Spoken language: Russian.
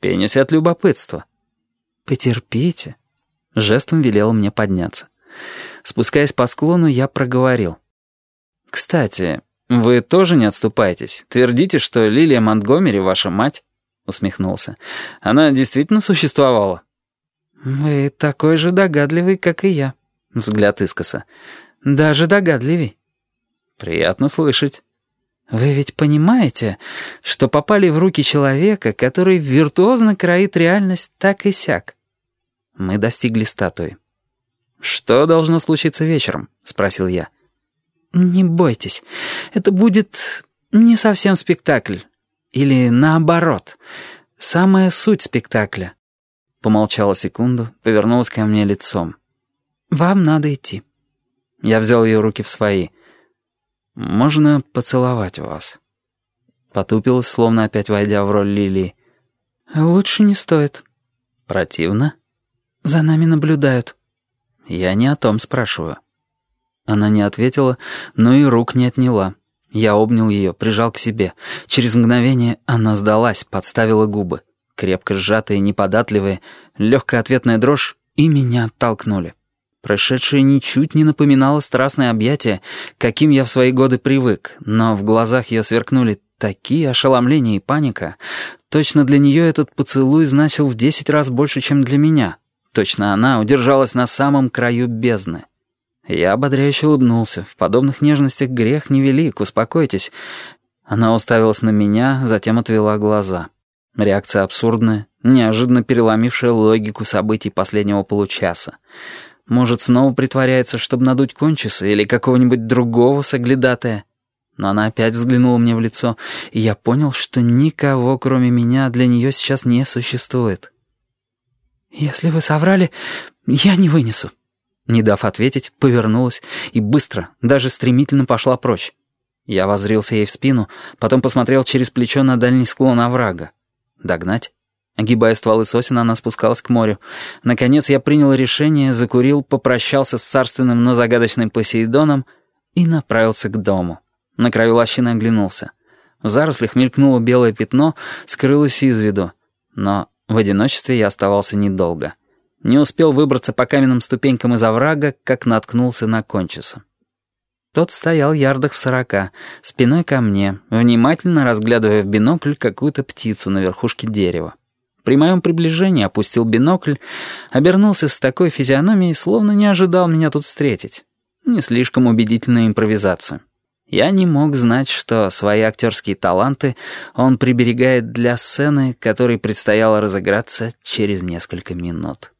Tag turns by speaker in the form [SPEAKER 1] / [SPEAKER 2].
[SPEAKER 1] Пенюсь от любопытства. «Потерпите». Жестом велел мне подняться. Спускаясь по склону, я проговорил. «Кстати, вы тоже не отступаетесь? Твердите, что Лилия Монтгомери ваша мать?» Усмехнулся. «Она действительно существовала?» «Вы такой же догадливый, как и я». Взгляд искоса. «Даже догадливей». «Приятно слышать». «Вы ведь понимаете, что попали в руки человека, который виртуозно кроит реальность так и сяк?» Мы достигли статуи. «Что должно случиться вечером?» — спросил я. «Не бойтесь, это будет не совсем спектакль. Или наоборот, самая суть спектакля». Помолчала секунду, повернулась ко мне лицом. «Вам надо идти». Я взял ее руки в свои. «Можно поцеловать вас?» Потупилась, словно опять войдя в роль Лилии. «Лучше не стоит». «Противно?» «За нами наблюдают». «Я не о том спрашиваю». Она не ответила, но и рук не отняла. Я обнял ее, прижал к себе. Через мгновение она сдалась, подставила губы. Крепко сжатые, неподатливые, легкая ответная дрожь, и меня оттолкнули. Прошедшее ничуть не напоминало страстное объятие, каким я в свои годы привык, но в глазах ее сверкнули такие ошеломления и паника. Точно для нее этот поцелуй значил в десять раз больше, чем для меня. Точно она удержалась на самом краю бездны. Я ободряюще улыбнулся. В подобных нежностях грех невелик, успокойтесь. Она уставилась на меня, затем отвела глаза. Реакция абсурдная, неожиданно переломившая логику событий последнего получаса. Может, снова притворяется, чтобы надуть кончиса или какого-нибудь другого соглядатая. Но она опять взглянула мне в лицо, и я понял, что никого, кроме меня, для нее сейчас не существует. «Если вы соврали, я не вынесу». Не дав ответить, повернулась и быстро, даже стремительно пошла прочь. Я возрился ей в спину, потом посмотрел через плечо на дальний склон оврага. Догнать? Огибая стволы сосен, она спускалась к морю. Наконец я принял решение, закурил, попрощался с царственным, но загадочным Посейдоном и направился к дому. На краю лощины оглянулся. В зарослях мелькнуло белое пятно, скрылось из виду. Но в одиночестве я оставался недолго. Не успел выбраться по каменным ступенькам из оврага, как наткнулся на кончиса. Тот стоял ярдах в сорока, спиной ко мне, внимательно разглядывая в бинокль какую-то птицу на верхушке дерева. При моем приближении опустил бинокль, обернулся с такой физиономией, словно не ожидал меня тут встретить. Не слишком убедительная импровизация. Я не мог знать, что свои актерские таланты он приберегает для сцены, которой предстояло разыграться через несколько минут.